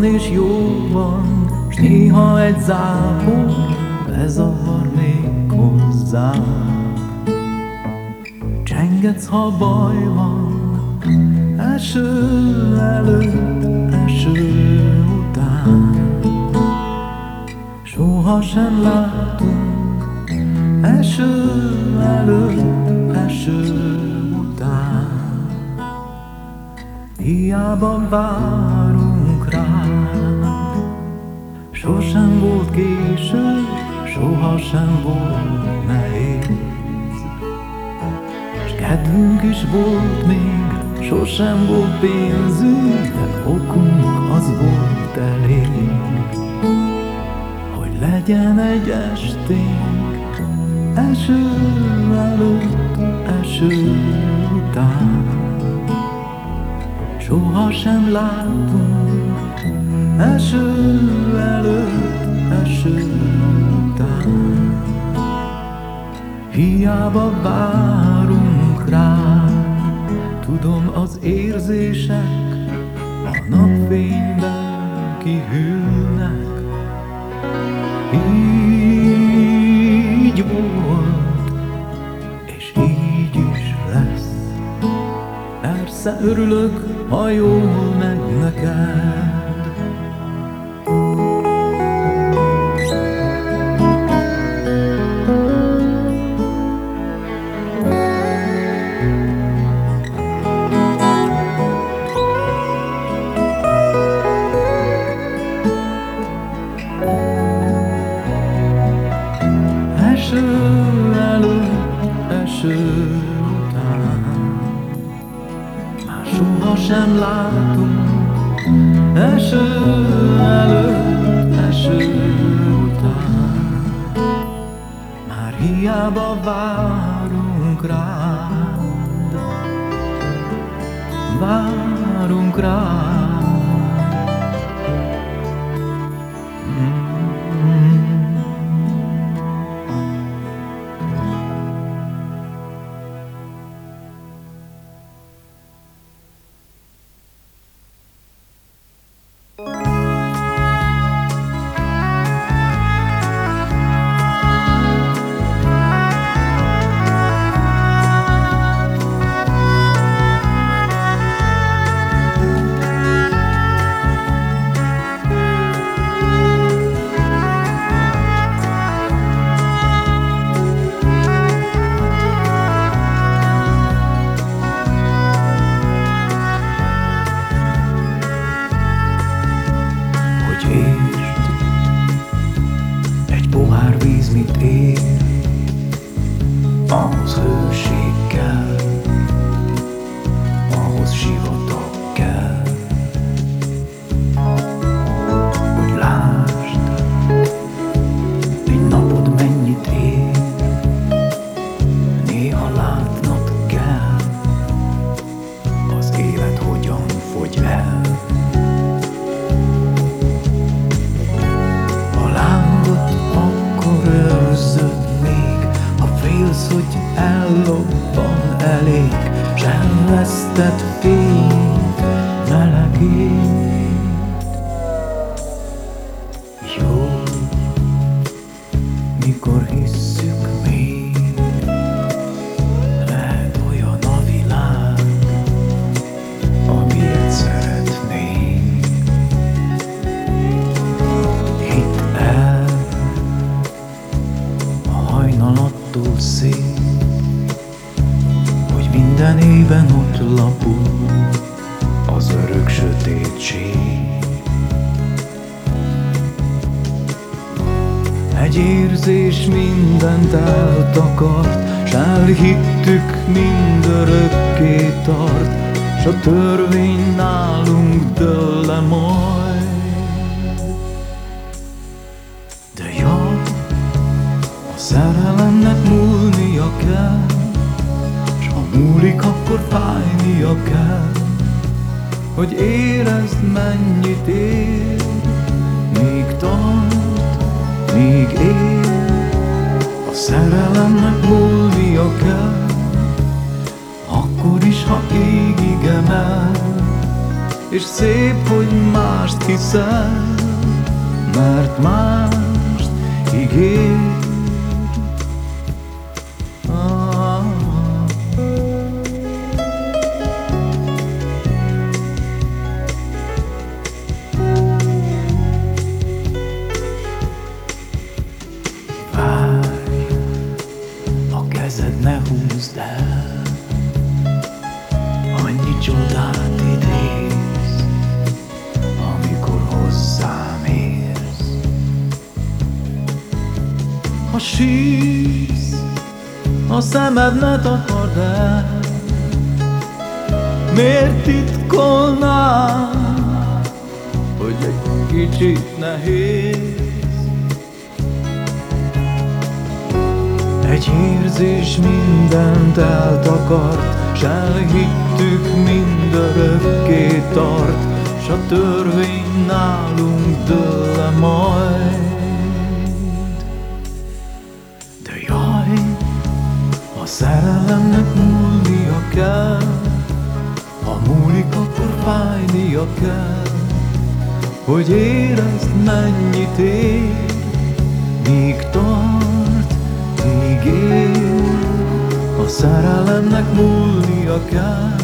Rosszban és jóban, s néha egy zápor bezavar még hozzá. Csengetsz, ha baj van, eső előtt, eső után. Soha sem eső előtt, eső után. Hiába várunk sosem volt késő, soha sem volt nehéz. S kedvünk is volt még, sosem volt pénzünk, de okunk az volt elég, hogy legyen egy esténk, eső előtt, eső után. Soha sem látunk eső előtt, eső után. Hiába várunk rá, tudom az érzések a napfényben kihűlnek. Így volt, és így is lesz. Persze örülök, ha jól megy neked. Látunk. Eső előtt, eső után. Már hiába várunk rád. Várunk rád mert mást ígér. Szemed ne takard el. Miért titkolnál, hogy egy kicsit nehéz? Egy érzés mindent eltakart, S elhittük mindörökké tart, S a törvény nálunk dől majd. Kell, ha múlik, akkor fájnia kell, hogy érezd mennyit ér, míg tart, míg ér. Ha szerelemnek múlnia kell,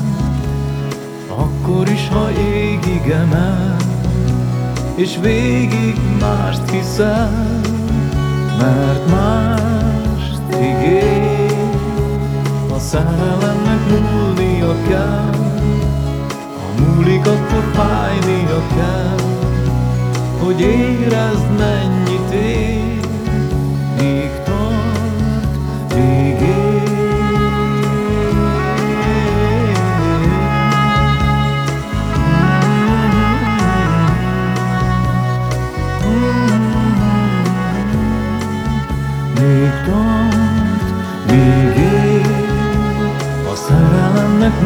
akkor is, ha égig emel, és végig mást hiszel, mert mást ígér szerelemnek múlnia kell, ha múlik, akkor fájnia kell, hogy érezd mennyit ér,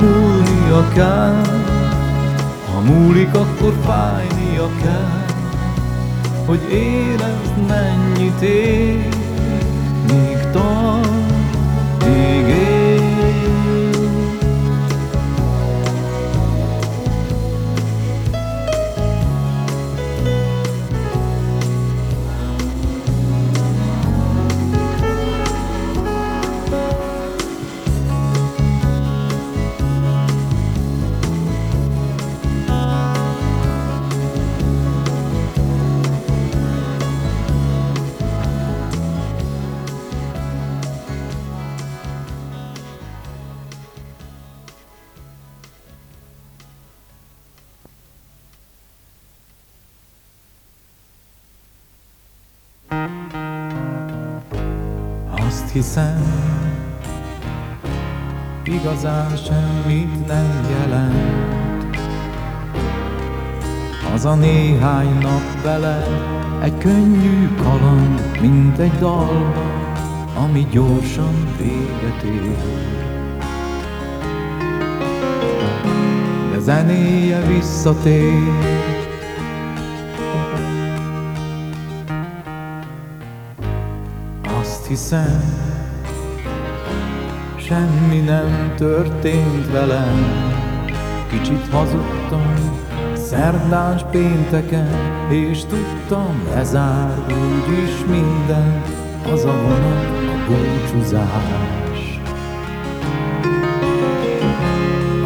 múlnia kell, ha múlik, akkor fájnia kell, hogy érezd mennyit ér, míg tart, hiszem, igazán semmit nem jelent. Az a néhány nap vele egy könnyű kaland, mint egy dalba, ami gyorsan véget ér. De zenéje visszatér, hiszem, semmi nem történt velem. Kicsit hazudtam, szerdán pénteken, és tudtam, lezár úgyis minden, az a vonat a búcsúzás.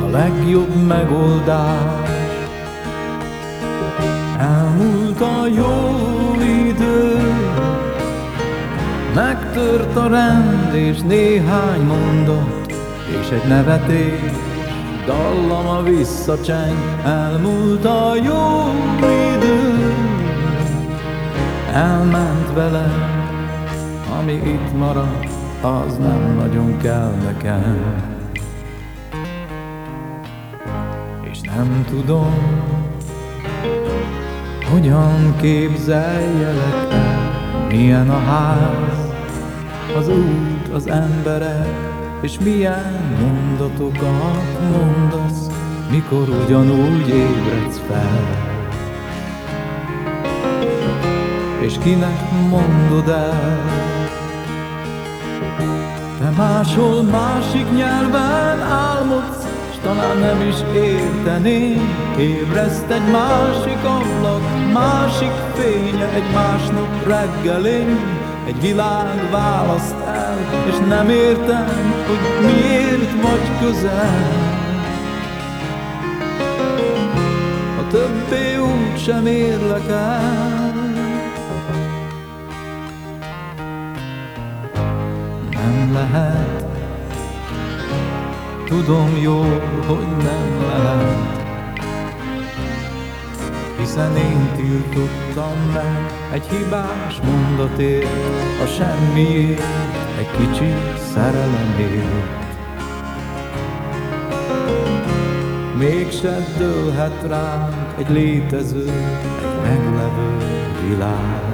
A legjobb megoldás, elmúlt a jó Megtört a rend és néhány mondat És egy nevetés, dallama visszacseng Elmúlt a jó idő. Elment vele, ami itt marad Az nem nagyon kell nekem. És nem tudom, hogyan képzeljelek el Milyen a ház, az út, az emberek, és milyen mondatokat mondasz, mikor ugyanúgy ébredsz fel. És kinek mondod el, te máshol másik nyelven álmodsz, s talán nem is érteném Ébreszt egy másik ablak, másik fénye Egy másnap reggelén egy világ választ el És nem értem, hogy miért vagy közel. A többé úgy sem érlek el. Nem lehet. Tudom jól, hogy nem lehet hiszen én tiltottam meg egy hibás mondatért, a semmiért, egy kicsi szerelemért. Mégse dőlhet ránk egy létező, egy meglevő világ.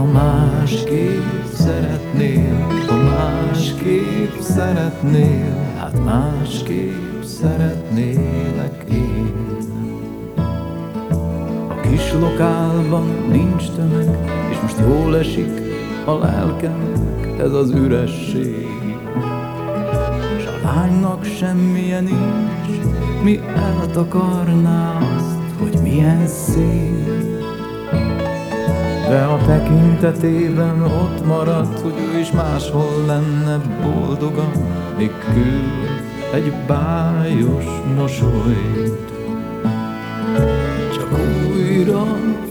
Ha másképp szeretnél, ha másképp szeretnél, hát másképp szeretnélek én kis lokálban nincs tömeg, és most jól esik a lelkemnek ez az üresség. És a lánynak semmilyen nincs, mi eltakarná azt, hogy milyen szép. De a tekintetében ott maradt, hogy ő is máshol lenne boldogan, még küld egy bájos mosolyt. Újra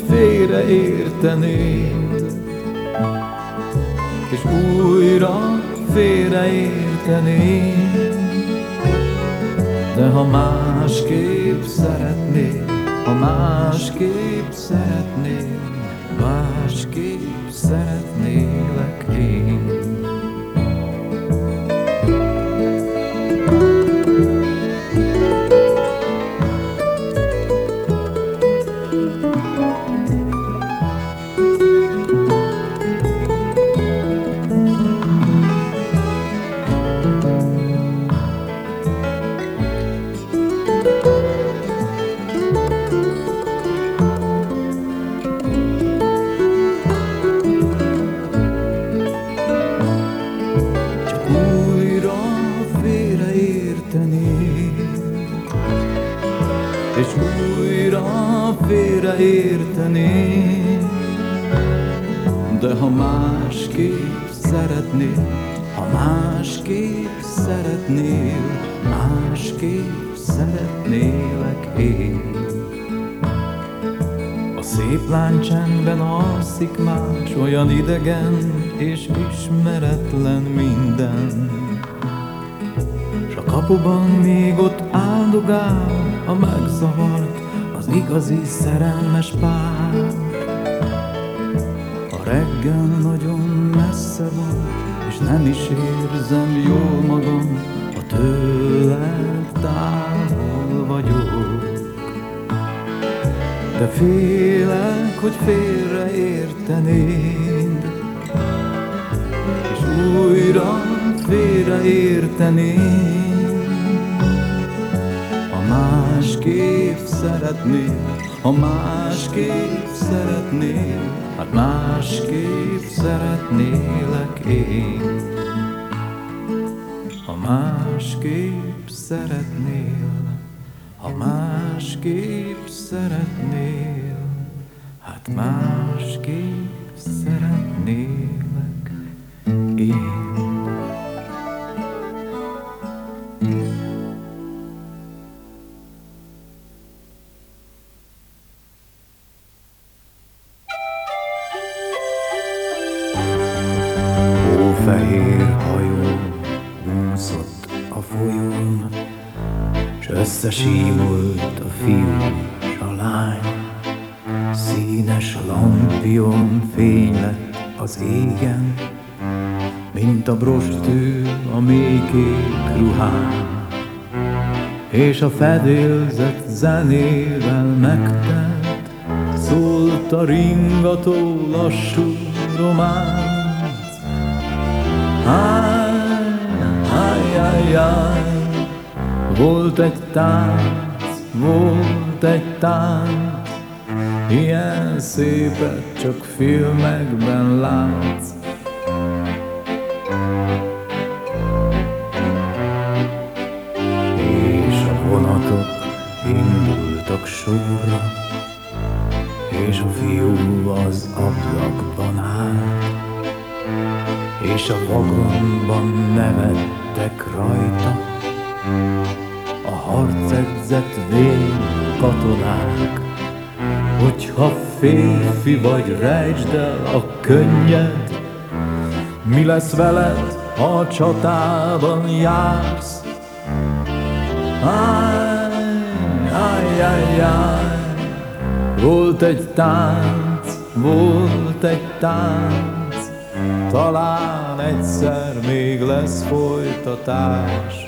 félreértenéd, és újra félreértenéd. De ha másképp szeretnél, ha másképp szeretnél, másképp szeretnélek kapuban még ott áldogál a megzavart, az igazi szerelmes pár. A reggel nagyon messze van, és nem is érzem jól magam, a tőled távol vagyok. De félek, hogy félreértenéd És újra félreértenéd Ha másképp szeretnél, ha másképp szeretnél, hát másképp szeretnélek én. Ha másképp szeretnél, ha másképp szeretnél, hát másképp szeretnélek lány. Színes lampion fény lett az égen, Mint a brostű a mélykék ruhán, És a fedélzet zenével megtelt, Szólt a ringató lassú román. Ajjajjaj, volt egy tánc, volt egy tánc, Ilyen szépet csak filmekben látsz. És a vonatok indultak sorra, És a fiú az ablakban állt, és a vagonban nevettek rajta harcedzett vér katonák. Hogyha férfi vagy, rejtsd el a könnyed, mi lesz veled, ha a csatában jársz? Áj, áj, áj, volt egy tánc, volt egy tánc, talán egyszer még lesz folytatás.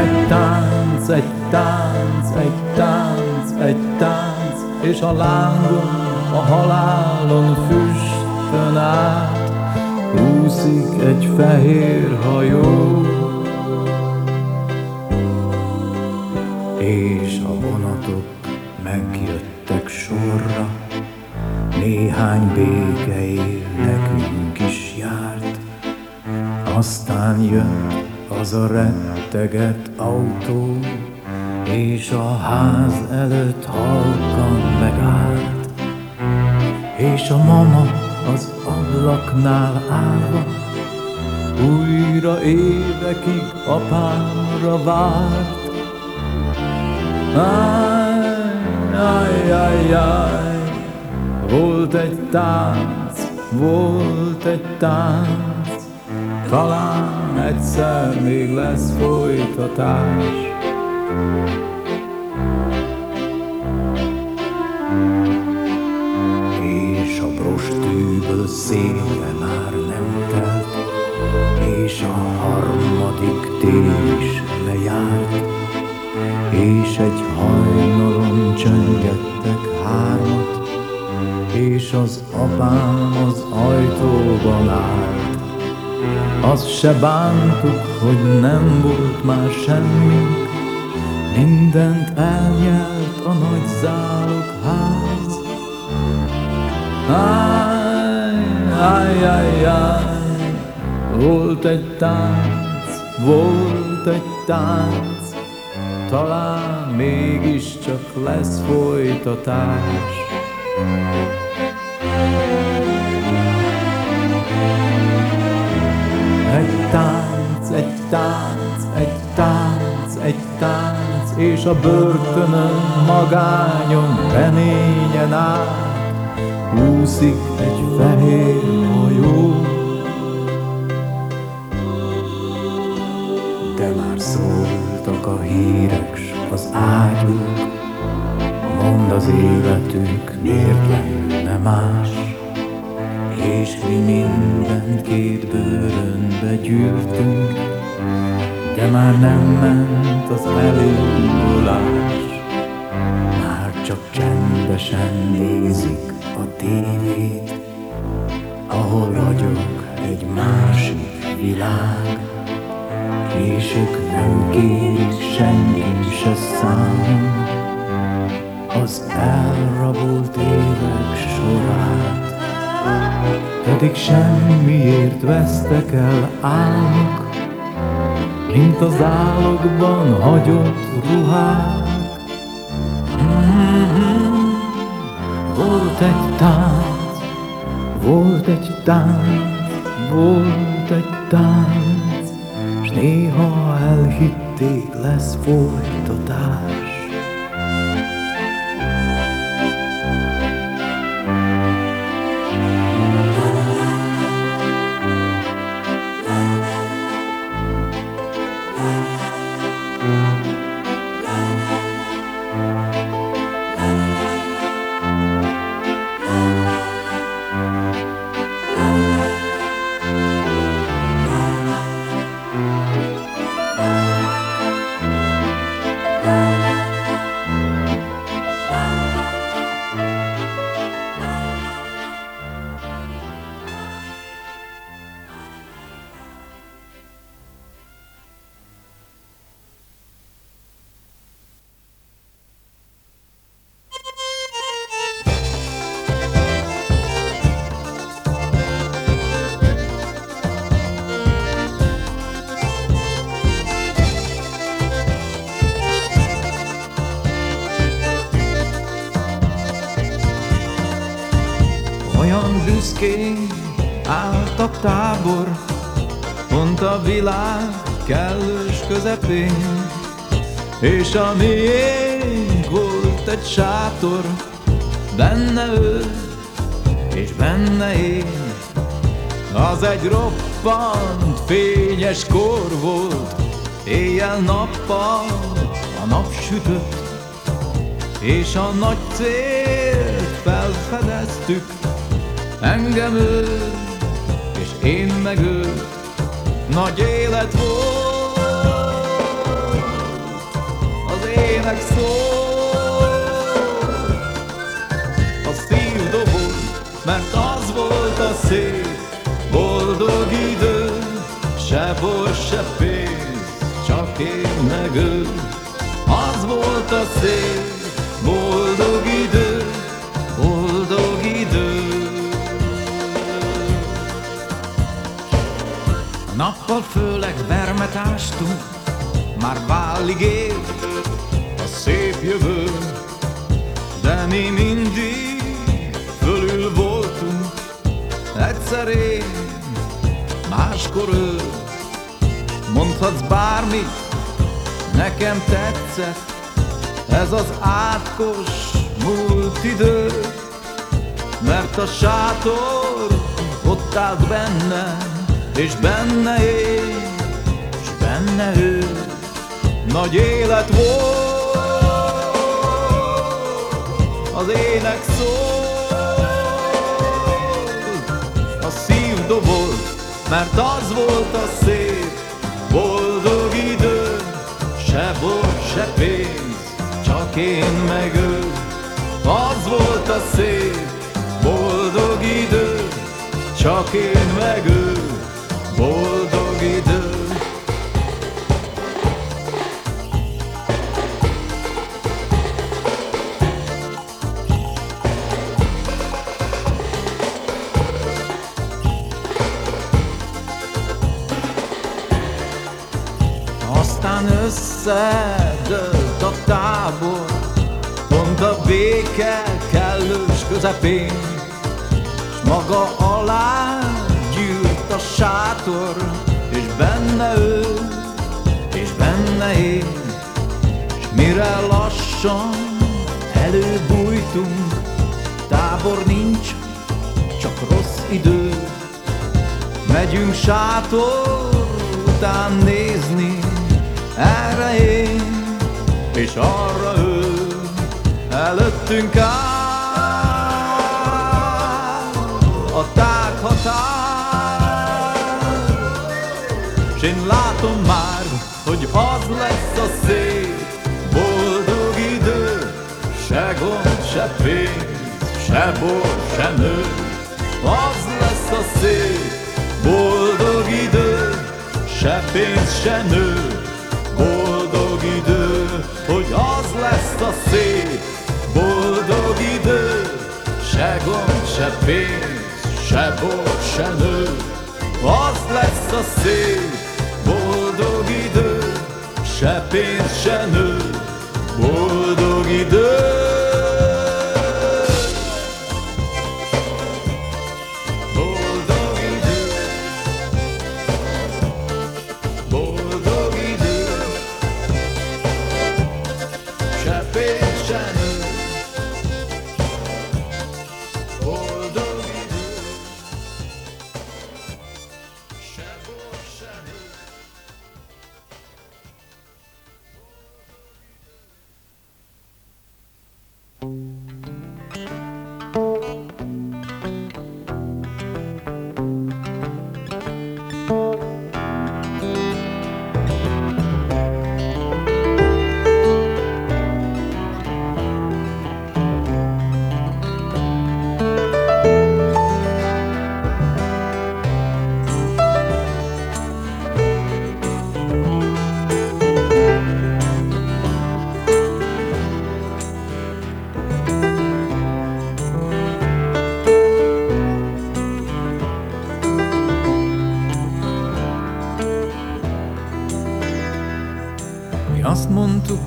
Egy tánc, egy tánc, egy tánc, egy tánc, és a lángon, a halálon füstön át, úszik egy fehér hajó. És a vonatok megjöttek sorra, néhány békeért nekünk is járt. Aztán jött az a retteget autó, és a ház előtt halkan megállt. És a mama az ablaknál állva, újra évekig apámra várt. Áj, áj, áj, áj, volt egy tánc, volt egy tánc, talán egyszer még lesz folytatás. És a brostűből szélre már nem telt, és a harmadik tél is lejárt, és egy hajnalon csöngettek hármat, és az apám az ajtóban állt. Azt se bántuk, hogy nem volt már semmi, mindent elnyelt a nagy zálogház. Áj, áj, áj, áj, volt egy tánc, volt egy tánc, talán mégiscsak lesz folytatás. Tánc, egy tánc, egy tánc, és a börtönön magányon reményen át úszik egy fehér hajó. De már szóltak a hírek, s az ágyúk, mond az életünk miért lenne más, és mi mindent két bőrönbe gyűrtünk, de már nem ment az elindulás. Már csak csendesen nézik a tévét, ahol ragyog egy másik világ, és ők nem kérik senki se számon az elrabolt évek sorát. Pedig semmiért vesztek el álmok, mint az állokban hagyott ruhák. Volt egy tánc, volt egy tánc, volt egy tánc, s néha elhitték lesz folytatás. Tábor, pont a világ kellős közepén, és a miénk volt egy sátor, benne ő, és benne én. Az egy roppant fényes kor volt, éjjel-nappal a nap sütött, és a nagy célt felfedeztük, Engem ő, és én meg ő, nagy élet volt, az ének szó. A szív doboz, mert az volt a szép, boldog idő, se bor, se pénz, csak én meg ő. Az volt a szép, boldog idő, Nappal főleg vermet ástunk, már válig él a szép jövő, de mi mindig fölül voltunk, egyszer én, máskor ő. Mondhatsz bármit, nekem tetszett, ez az átkos múlt idő, mert a sátor ott állt bennem, és benne én, és benne ő, nagy élet volt, az ének szól, a szív doboz, mert az volt a szép, boldog idő, se bor, se pénz, csak én meg ő, az volt a szép, boldog idő, csak én meg ő boldog idő. Aztán összedőlt a tábor, pont a béke kellős közepén, s maga alá sátor, és benne ő, és benne én, és mire lassan előbújtunk, tábor nincs, csak rossz idő, megyünk sátor után nézni, erre én, és arra ő, előttünk áll a tághatár. Én látom már, hogy az lesz a szép. Boldog idő, se gond, se pénz, se bor, se nő. Az lesz a szép. Boldog idő, se pénz, se nő, boldog idő, hogy az lesz a szép, boldog idő, se gond, se pénz, se bor, se nő, az lesz a szép, se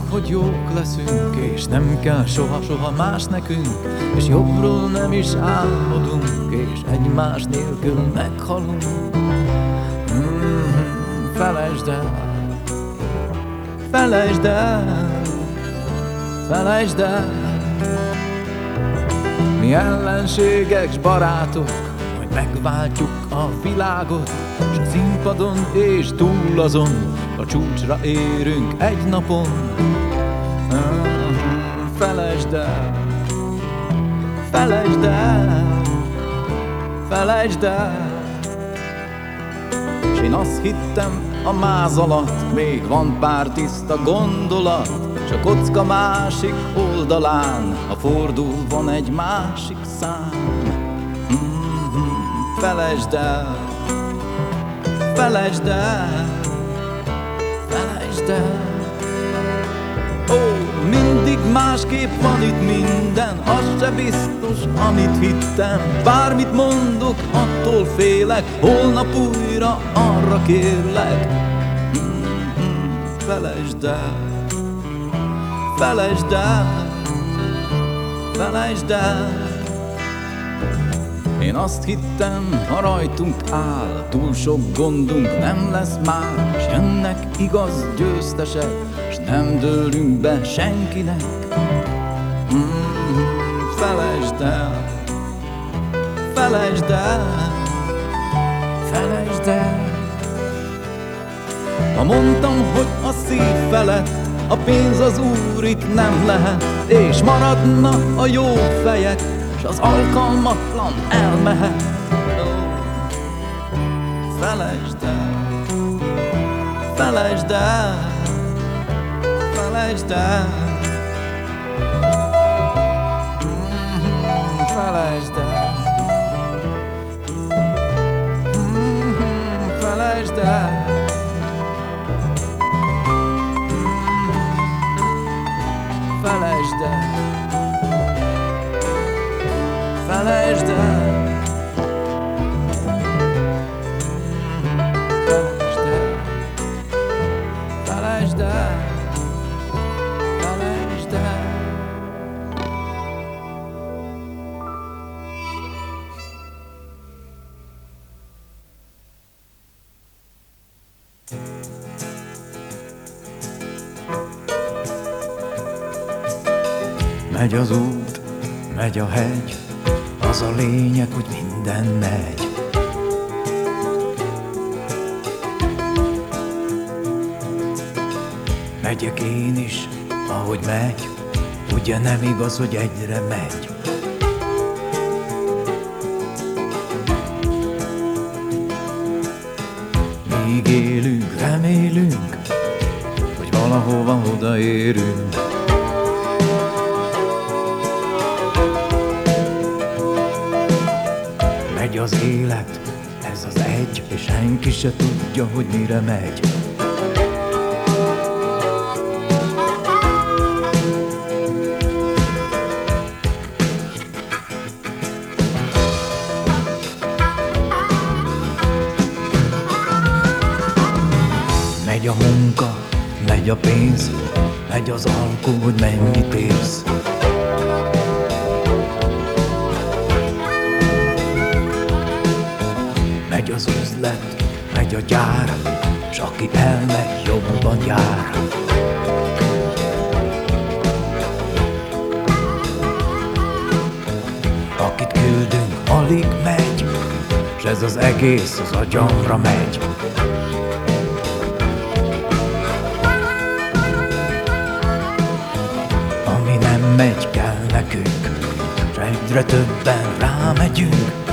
hogy jók leszünk, és nem kell soha-soha más nekünk, és jobbról nem is álmodunk, és egymás nélkül meghalunk. Mm-hmm, felejtsd el, felejtsd el, felejtsd el, mi ellenségek s barátok, hogy megváltjuk a világot, s színpadon és túl azon, a csúcsra érünk egy napon. Felejtsd el, felejtsd el, felejtsd el. S én azt hittem, a máz alatt még van pár tiszta gondolat, S a kocka másik oldalán, a fordul van egy másik szám. Mm-hmm, felejtsd el, felejtsd el, felejtsd el. Ó, mindig másképp van itt minden, az se biztos, amit hittem. Bármit mondok, attól félek, holnap újra arra kérlek. Mm-hmm, felejtsd el, felejtsd el, felejtsd el. Én azt hittem, ha rajtunk áll, túl sok gondunk nem lesz már, s jönnek igaz győztesek, s nem dőlünk be senkinek. Mm, felejtsd el, felejtsd el, felejtsd el. Ha mondtam, hogy a szív felett a pénz az úr itt nem lehet, és maradna a jó fejek, s az alkalmatlan elmehet. Felejtsd el, felejtsd el, felejtsd el. Mm-hmm, felejtsd el. Mm-hmm, felejtsd el. Mm-hmm, felejtsd el el. Megy az út, megy a hegy, az a lényeg, hogy minden megy. Megyek én is, ahogy megy, ugye nem igaz, hogy egyre megy. Míg élünk, remélünk, hogy valahova odaérünk. Az élet, ez az egy, és senki se tudja, hogy mire megy. Megy a munka, megy a pénz, megy az alkó, hogy mennyit érsz. Üzlet, megy a gyár, s aki elmegy, jobban jár. Akit küldünk, alig megy, s ez az egész az agyamra megy. Ami nem megy, kell nekünk, s egyre többen rámegyünk.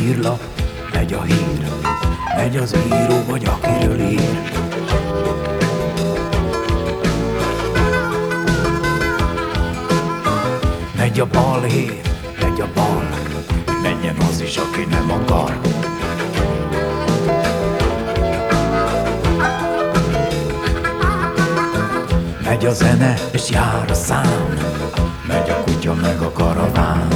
Hírlap, megy a hír, megy az író, vagy akiről ír. Megy a balhé, megy a bal, menjen az is, aki nem akar. Megy a zene, és jár a szám, megy a kutya, meg a karaván.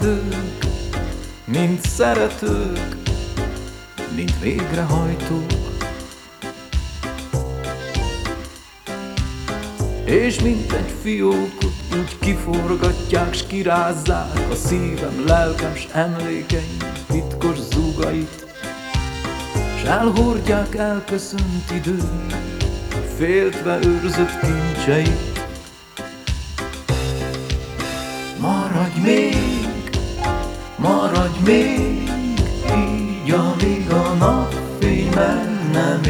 Vámszedők, mint szeretők, mint végrehajtók. És mint egy fiókot úgy kiforgatják, s kirázzák a szívem, lelkem, s emlékeim titkos zúgait S elhordják elköszönt idő, féltve őrzött kincseit. Maradj még, maradj még, így amíg a napfény meg nem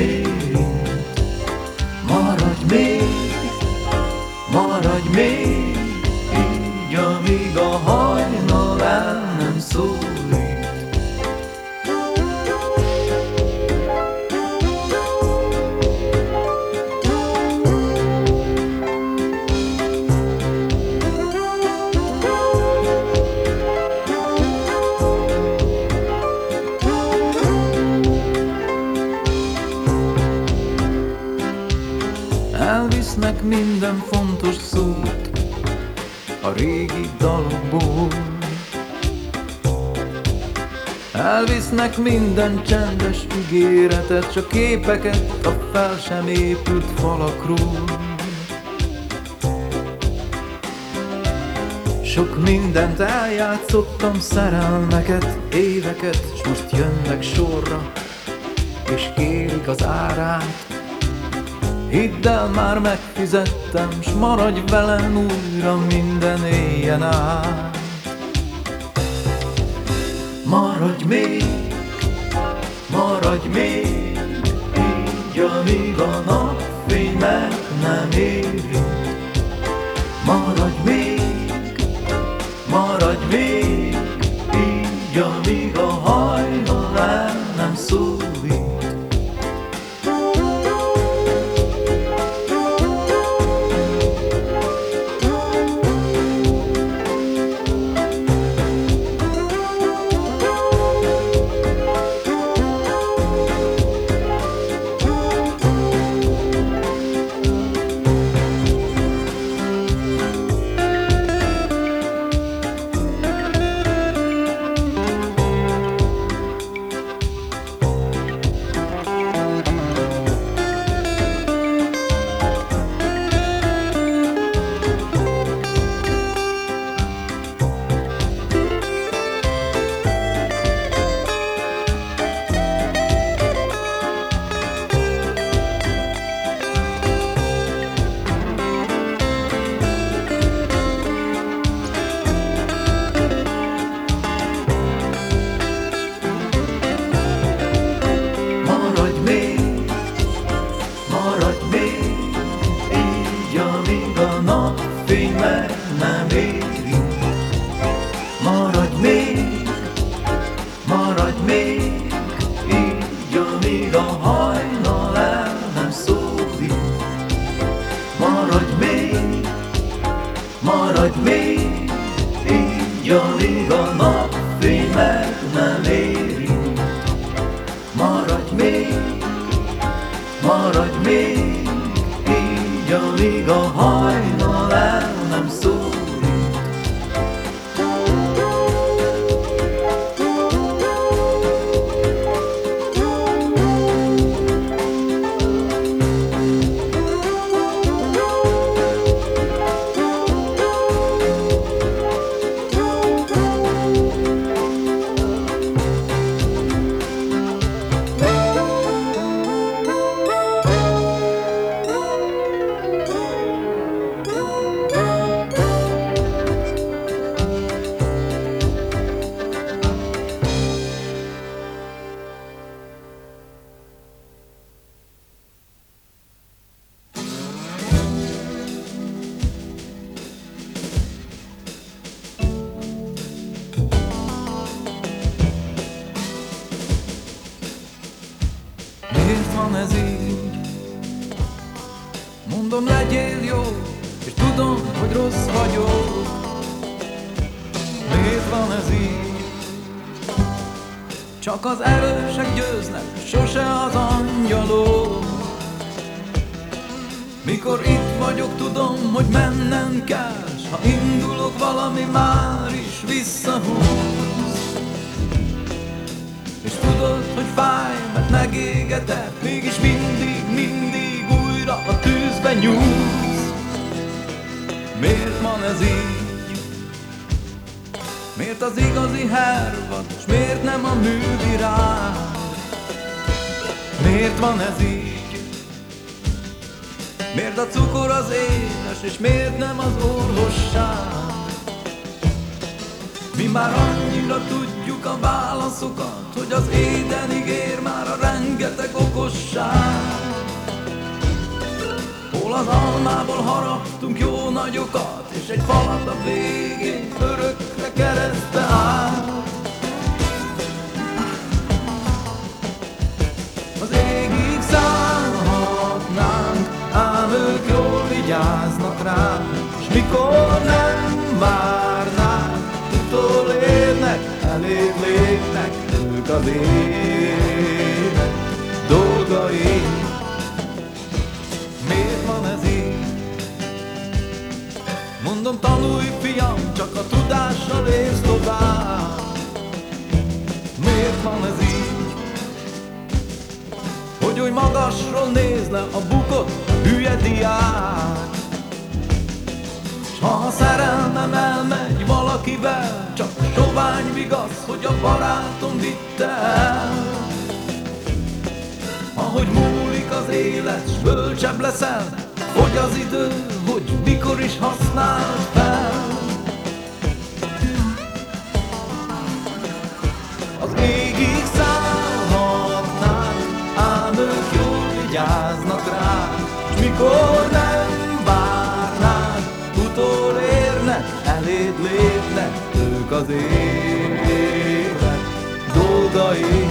minden fontos szót a régi dalokból. Elvisznek minden csendes ígéretet, csak képeket a fel sem épült falakról. Sok mindent eljátszottam, szerelmeket, éveket, s most jönnek sorra, és kérik az árát. Hidd el, már megfizettem, s maradj velem újra minden éjjen át. Maradj még, maradj még, így amíg a napfény meg nem éri. Maradj még, maradj még, így amíg a van ez így? Mondom, legyél jó, és tudom, hogy rossz vagyok. Miért van ez így? Csak az erősek győznek, sose az angyalok. Mikor itt vagyok, tudom, hogy mennem kell, s ha indulok, valami már is visszahúz. Fáj, mert megégetett Mégis mindig, mindig újra a tűzbe nyúlsz Miért van ez így? Miért az igazi hervad, és miért nem a művirág? Miért van ez így? Miért a cukor az édes, és miért nem az orvosság? Mi már annyira tudjuk a válaszokat, hogy az édenig ér már a rengeteg okosság. Hol az almából haraptunk jó nagyokat, és egy falat a végén örökre dolgain. Miért van ez így? Mondom, tanulj fiam, csak a tudással élsz tovább Miért van ez így? Hogy úgy magasról néz le a bukott hülye diák ha a szerelmem elmegy valakivel Csak sovány vigasz, hogy a barátom vitte el. Ahogy múlik az élet, s bölcsebb leszel Hogy az idő, hogy mikor is használd fel. Az égig szállhatnánk Ám ők jól vigyáznak rá mikor az élet dolgai